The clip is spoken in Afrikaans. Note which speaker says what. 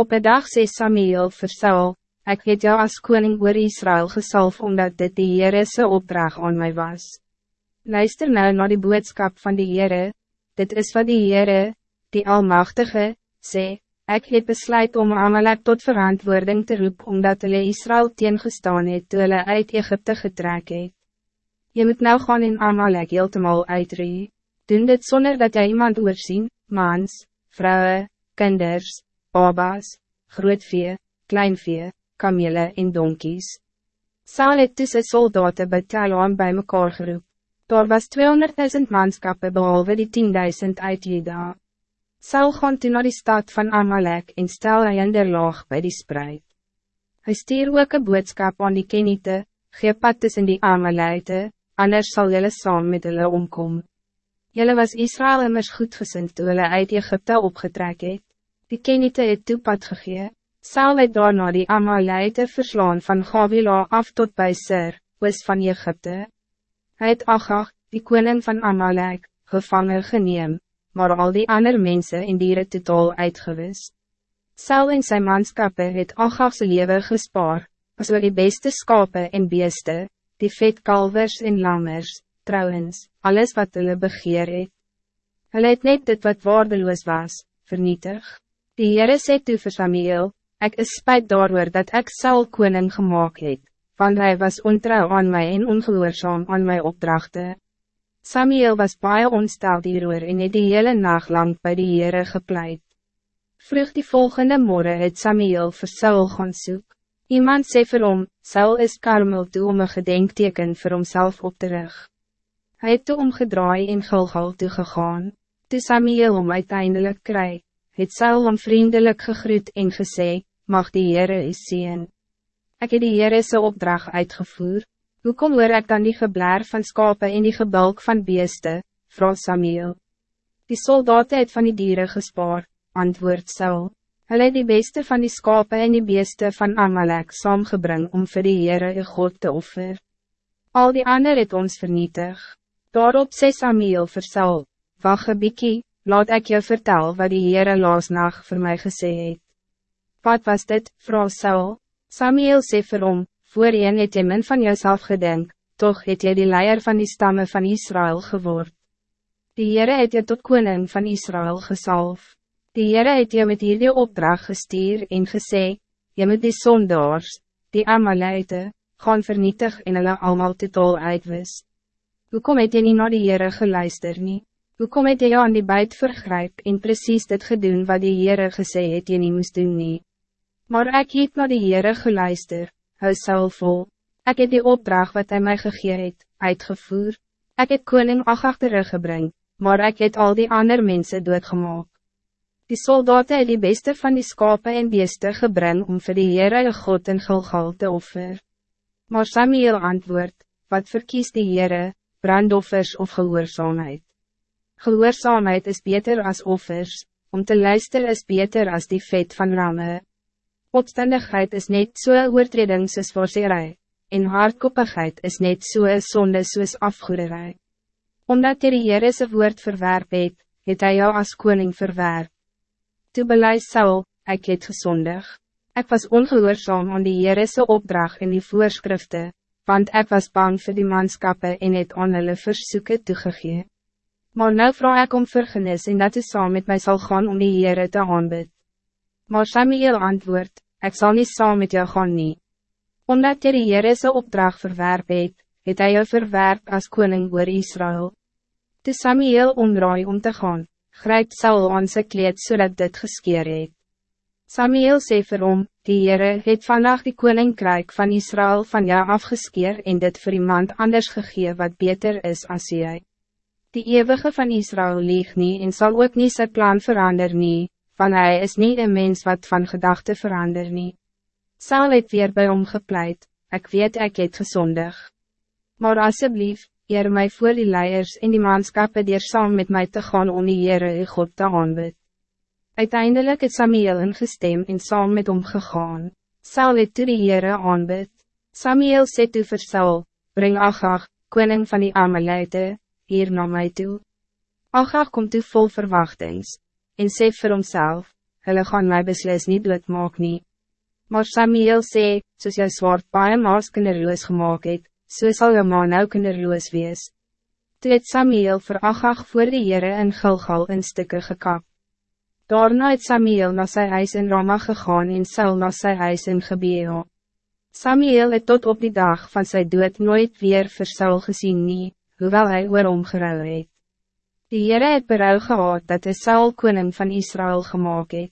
Speaker 1: Op een dag sê Samuel vir Saul, ek het jou as koning oor Israël gesalf omdat dit die Heerese opdracht aan mij was. Luister nou naar die boodschap van die Heere, dit is wat die Heere, die Almachtige, sê, ek het besluit om Amalek tot verantwoording te roep omdat hulle Israël teengestaan het toe hulle uit Egypte getrek het. Je moet nou gaan in Amalek heeltemal uitree, doen dit zonder dat jy iemand oorzien, mans, vrouwen, kinders, babas, grootvee, kleinvee, kamele en donkies. Saul het tussen soldaten by Telaan by mekaar geroep. Daar was 200.000 manskappe behalve die 10.000 uit Juda. Saul gaan toe naar die stad van Amalek en stel hy in der laag by die spreid. Hy stuur ook een boodskap aan die Kenite, gee pad tussen die Amalekte, anders zal jylle saam met hulle omkom. Jylle was Israël immers goedgesind toe hulle uit Egypte opgetrek het. Die Kenite het toe pad gegee. Saul het daarna die Amalite verslaan van Gavila af tot bij Sir, oos van Egypte. Hij het Agag, die koning van Amalek, gevangen geneem, maar al die andere mensen in dieren totaal uitgewis. Saul en zijn manskappe het Agagse lewe gespaar, as die beste skape en beeste, die vetkalvers en lammers, trouwens, alles wat hulle begeer het. Hulle het net dit wat waardeloos was, vernietig. Die Heere sê toe vir Samuel, Ik is spijt daarover dat ik Saul koning gemaakt het, want hij was ontrouw aan mij en ongehoorzaam aan mijn opdrachten. Samuel was baie ontstel hieroor en het die hele nacht lang bij de Heere gepleit. Vroeg die volgende morgen het Samuel vir Saul gaan soek. Iemand sê vir hom, Saul is karmel toe om een gedenkteken vir homself op te rug. Hy het toe omgedraai en Gilgal toe gegaan. Toe Samuel om uiteindelik kry, het Saul om vriendelijk gegroet en gesê, mag die Heere is zien. Ik heb die Heere sy opdracht uitgevoerd. Hoe kom hoor ek dan die geblaar van skape en die gebulk van beeste, vroeg Samuel. Die soldaten het van die dieren gespaard, antwoord Saul. Hulle het die beste van die skape en die beeste van Amalek saamgebring om vir die Heere een God te offer. Al die ander het ons vernietig. Daarop sê Samuel vir Saul, Wacht een laat ik je vertel wat die Heere laas nacht voor mij gesê het. Wat was dit, vrouw Saul? Samuel sê vir hom, voorheen het jy min van jouself gedenk, toch het jy die leier van die stammen van Israël geword. Die Heere het jy tot koning van Israël gesalf. Die Heere het jy met hierdie opdracht gestuur en gesê, jy moet die sondaars, die Amalite, gaan vernietig en hulle allemaal totaal uitwis. Hoekom het jy nie na die Heere geluister nie? Hoekom het jy aan die buit vergryp en precies dit gedoen wat die Heere gesê het jy nie moest doen nie? Maar ik heb naar de Heere geluister, hou Saul vol. Ik heb die opdracht wat hij mij gegeven het, uitgevoerd. Ik heb koning Agag teruggebring, maar ik heb al die andere mensen doodgemaak. Die soldaten het die beste van die skape en beeste gebring om vir die Heere God en Gilgal te offer. Maar Samuel antwoord, wat verkies die Heere, brandoffers of gehoorzaamheid? Gehoorzaamheid is beter als offers, om te luisteren is beter als die vet van ramme. Opstandigheid is net so oortreding soos voorseerij, en hardkoppigheid is net so sonde soos afgoederij. Omdat die Heerese woord verwerp het, het hy jou as koning verwerp. Toe beleid Saul, ek het gezondig. Ik was ongehoorzaam aan die Heerese opdracht in die voorschriften, want ik was bang voor die manskappe en het aan hulle versoeken toegegee. Maar nou vraag ik om vergenis en dat u saam met mij zal gaan om die Heere te aanbid. Maar Samuel antwoord, ik zal niet saam met jou gaan nie. Omdat jy die Heerese opdracht verwerp het, het hy jou verwerp as koning oor Israël. Toe Samuel omdraai om te gaan, grijpt Saul aan sy kleed zodat dit geskeer het. Samuel sê vir hom, die Heere het vandaag die koninkrijk van Israël van jou afgeskeer en dit vir iemand anders gegee wat beter is als jy. Die eeuwige van Israël lieg niet en zal ook niet zijn plan veranderen. nie, van hij is niet een mens wat van gedachten verander nie. Saul het weer bij hom gepleit, ek weet ek het gezondig. Maar alsjeblieft, eer mij voor die leiers en die manskappe die saam met mij te gaan om die Heere God te aanbid. Uiteindelijk het Samuel ingestem en saam met hom gegaan. Saul het toe die Heere aanbid. Samuel sê toe vir Saul, bring Agag, koning van die Amalite, hier na mij toe. Agag komt toe vol verwachtings en sê vir homself, hulle gaan my beslis nie doodmaak nie. Maar Samuel sê, soos jou zwaard baie maas kinderloos gemaakt het, so sal jou ma nou kinderloos wees. Toe het Samuel vir Agag voor die Heere in Gilgal in stukken gekap. Daarna het Samuel na sy huis in Rama gegaan en Saul na sy huis in Gebeo. Samuel het tot op die dag van zijn dood nooit weer vir Saul gezien nie, hoewel hij oor omgeruil het. Die Heere het berouw gehad dat hij Saul koning van Israël gemaakt het.